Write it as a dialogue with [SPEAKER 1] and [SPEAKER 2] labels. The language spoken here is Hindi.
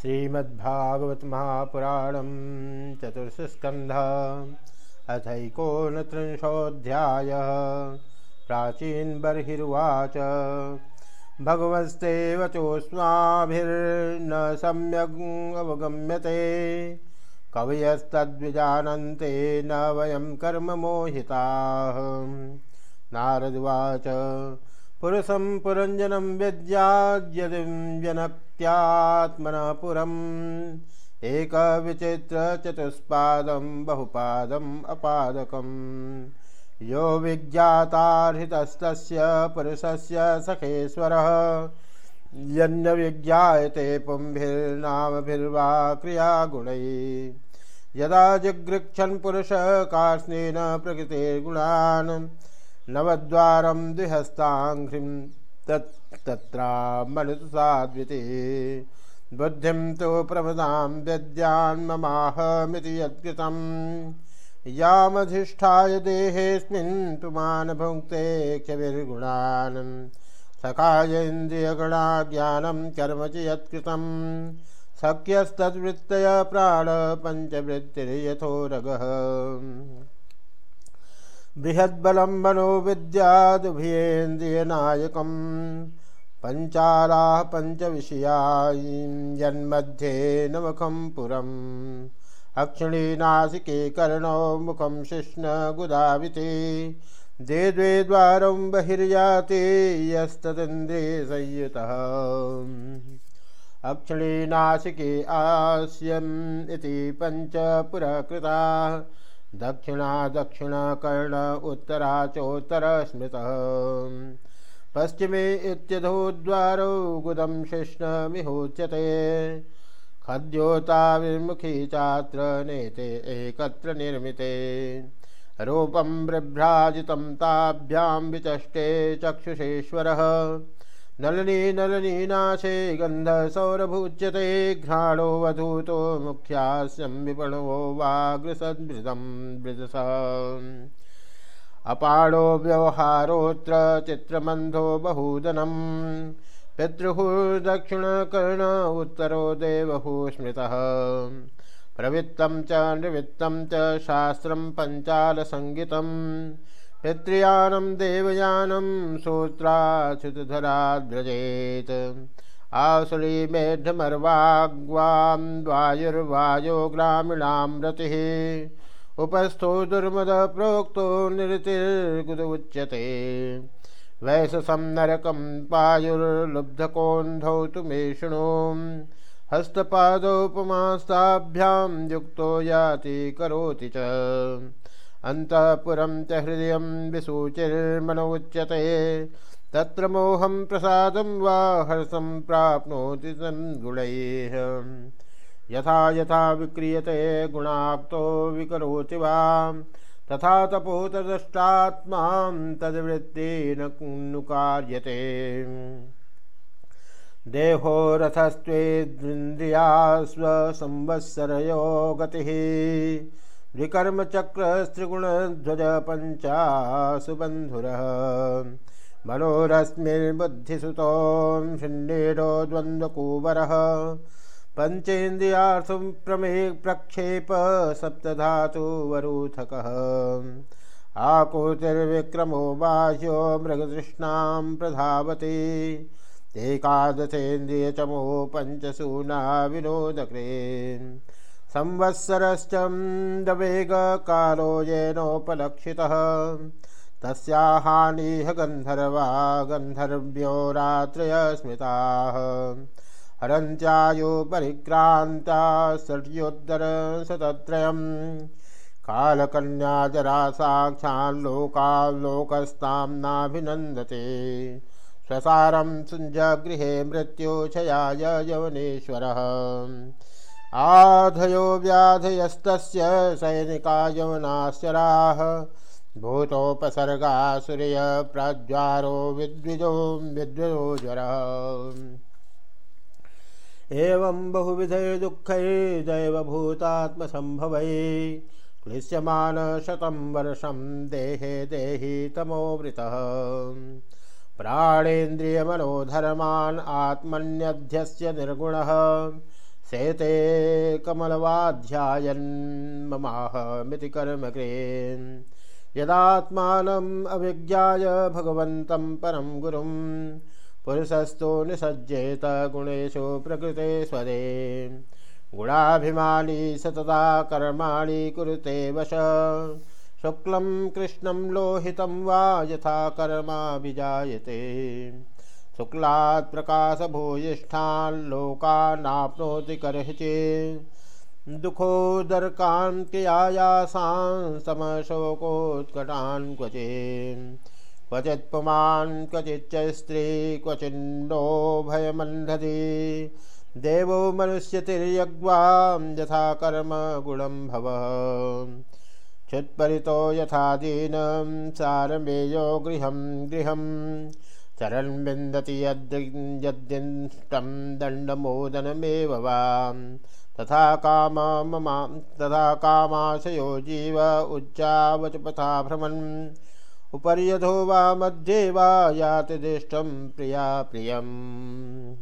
[SPEAKER 1] श्रीमद्भागवत महापुराणम चतुर्थस्कंध अथकोनत्रिंशोऽध्याय प्राचीन बर्वाच भगवस्ते वचोस्माभिर्न सम्यगवगम्यते कवयस्तद्विजानन्ते न वयं कर्ममोहिताः नारदुवाच पुरुषं पुरञ्जनं विद्याद्यदिं जनक्त्यात्मनः पुरम् एकविचित्रचतुष्पादं बहुपादम् अपादकम् यो विज्ञातार्हितस्तस्य पुरुषस्य सखेश्वरः यन्यविज्ञायते पुंभिर्नामभिर्वा क्रियागुणैः यदा जिगृक्षन् पुरुषः कार्ष्णेन प्रकृतिर्गुणान् नवद्वारं द्विहस्ताङ्घ्रिं तत् तत्रामनुसाद्विति बुद्धिं तु प्रमदां विद्यान्ममाहमिति यत्कृतं। यामधिष्ठाय देहेऽस्मिन् पुमान् भुङ्क्ते क्षविर्गुणान् सखायेन्द्रियगणा ज्ञानं कर्म च यत्कृतं। सख्यस्तद्वृत्तय प्राणपञ्चवृत्तिर्यथोरगः बृहद्बलं मनोविद्यादुभियेन्द्रियनायकं पञ्चालाः पञ्चविषया यन्मध्ये नमखं पुरम्। अक्षिणी नासिके कर्णौ मुखं शिष्णगुदाविते दे द्वे द्वारं बहिर्याति यस्तदिन्द्रियसंयुतः अक्षिणी नासिके आस्यम् इति दक्षिणा दक्षिणकर्ण उत्तरा चोत्तर स्मृत। पश्चिमे इत्यधो द्वारौ गुदं शिष्णमिहोच्यते खद्योता विमुखी चात्र नेते एकत्र निर्मिते। रूपं बिभ्राजितं ताभ्यां विचष्टे चक्षुषेश्वरः। नलनी नलनीनाशे गन्धसौरभुच्यते घ्राणो वधूतो मुख्यास्यं विपणो वाग्रसद्भृतं वृदस अपाणो व्यवहारोऽत्र चित्रमन्धो बहुदनं पितृः दक्षिणकर्ण उत्तरो देवहु स्मृतः। प्रवृत्तं च निवृत्तं च शास्त्रं पञ्चालसङ्गितम्। पितृयानं देवयानं आसुरी मेढमर्वाग्वां वायुर्वायो ग्रामीणां रतिः। उपस्थो दुर्मदप्रोक्तो निरतिर्गुद उच्यते। वैशसं नरकं पायुर्लुब्धकोन्धौ तु मे शृणु। हस्तपादोपमास्ताभ्यां युक्तो याति करोति च। अन्तःपुरं च हृदयं विसूचिर्मनोच्यते। तत्र मोहं प्रसादं वा हर्षं प्राप्नोति तन्गुणैः यथा यथा विक्रियते गुणाक्तो विकरोति वा। तथा तपो तदष्टात्मां तद्वृत्तेन नुकार्यते देहो रथस्त्वेन्द्रिया स्वसंवत्सरयो गतिः विकर्मचक्रस्त्रिगुणध्वज पञ्चासुबन्धुरः मनोरश्मिर्बुद्धिसुतों शृण्येडो द्वन्द्वकूवरः पञ्चेन्द्रियार्थं प्रमे प्रक्षेप सप्तधातुवरूथकः। आकुतिर्विक्रमो बाह्यो मृगतृष्णां प्रधावति। एकादशेन्द्रियचमो पञ्चसूना विनोदकृन् संवत्सरश्चन्दवेगकालो येनोपलक्षितः तस्या हानिः गन्धर्वा गन्धर्व्यो रात्रय स्मृताः हरन्त्यायो परिक्रान्ता षड्योत्तरशतत्रयम्। कालकन्या जरा साक्षाल्लोकाल्लोकस्तां नाभिनन्दते। स्वसारं सुञ्जगृहे मृत्युक्षयाय यवनेश्वरः। आधयो व्याधयस्तस्य सैनिका यवनाश्चराः भूतोपसर्गा सूर्य प्रज्वारो विद्विजो विद्विजो ज्वरः। एवं बहुविधै दुःखै दैवभूतात्मसम्भवै क्लिश्यमान वर्षं देहे देहि तमोवृतः प्राणेन्द्रियमनोधर्मान् आत्मन्यध्यस्य निर्गुणः। सेते कमलवाध्यायन् ममाहमिति कर्मकृन् यदात्मानम् अभिज्ञाय भगवन्तं परं गुरुं। पुरुषस्तु निसज्जेत गुणेषु प्रकृते स्वदे। गुणाभिमानी सतता कर्माणि कुरुते वश। शुक्लं कृष्णं लोहितं वा यथा कर्माभिजायते। शुक्लात् प्रकाशभूयिष्ठान् लोकानाप्नोति कर्हिचे दुःखोदरकान् क्रियायासान् समशोकोत्कटान् क्वचिन् क्वचित् पुमान् क्वचिच्च स्त्री क्वचिन्नो भयमन्धति। देवो मनुष्यतिर्यग्वां यथा कर्म गुणं भव। क्षुत्परितो यथा दीनं सारमेयो गृहं गृहं शरन् विन्दति यद्यदिष्टं दंडमोदनमेव वाम्। तथा काम तथा कामाशयो जीव उच्चावचपथा भ्रमन् उपर्यधो वा मध्ये वा याति दिष्टं प्रिया प्रियम्।